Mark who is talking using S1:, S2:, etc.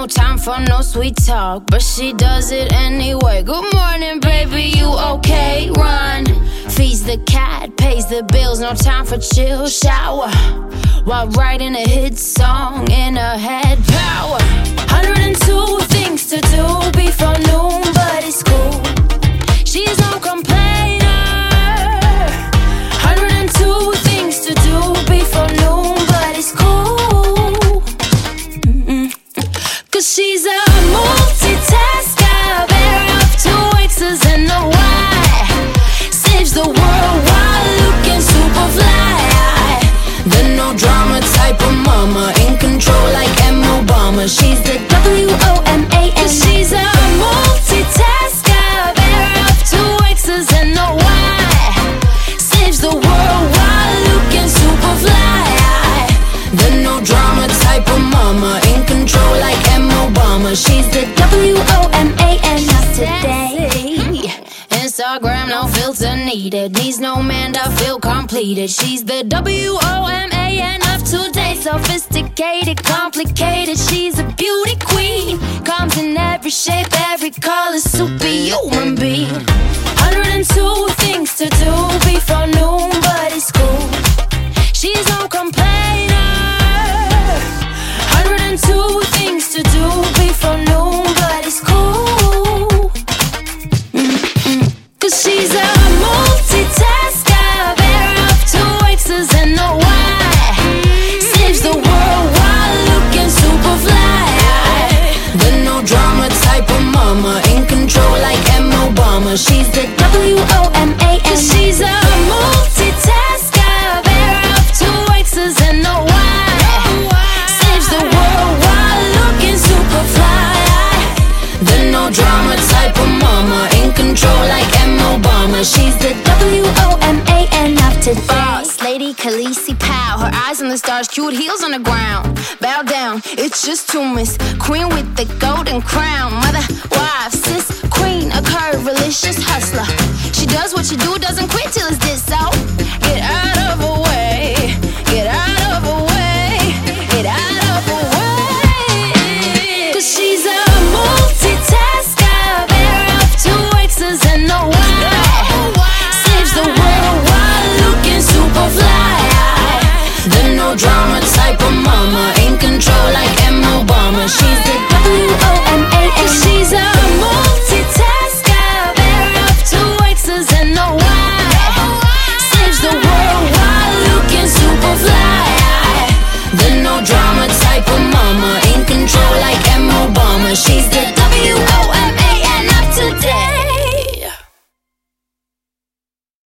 S1: no time for no sweet talk, but she does it anyway. Good morning, baby, you okay? Run. Feeds the cat, pays the bills, no time for chill. Shower while writing a hit song She's W O M A N. She's a multitasker, two X's and the world looking super fly. The no drama type of mama, in control like. She's the W O M A N of today. Instagram, no filter needed. Needs no man to feel completed. She's the W O M A N of today. Sophisticated, complicated. She's a beauty shape, She's the W O M A N. She's a multitasker, bearer of two X's and a Y. Saves the world while looking super fly. The no drama type of mama, in control like M. Obama. She's the W O M A N of today. Boss lady Khaleesi Pow, her eyes on the stars, cute heels on the ground. Bow down, it's just miss. Queen with the golden crown. What she do, doesn't quit till it's this so. Get out of her way, get out of her way, get out of her way. Cause she's a multitasker, bearer of two X's and a Y. Saves the world while looking super fly. The no drama type of mama, in control like M. Obama. She's